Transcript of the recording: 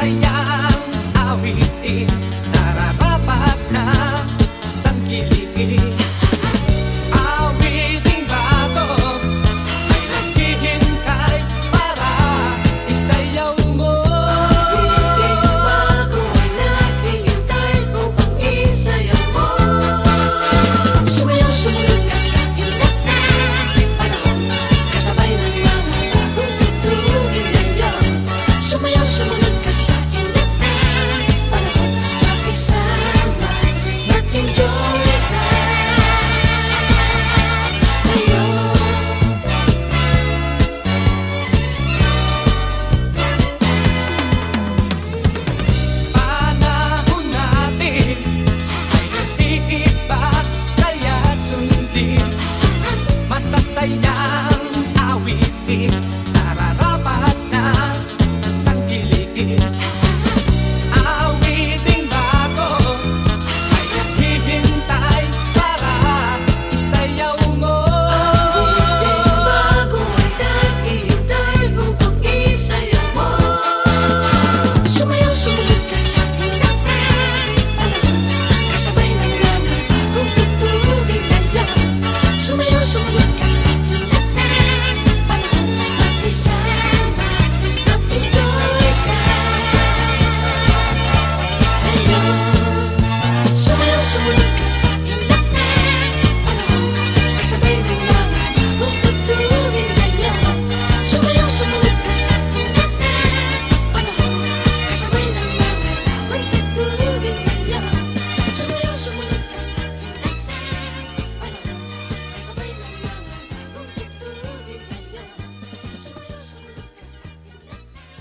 masayang awitin. sayang awiti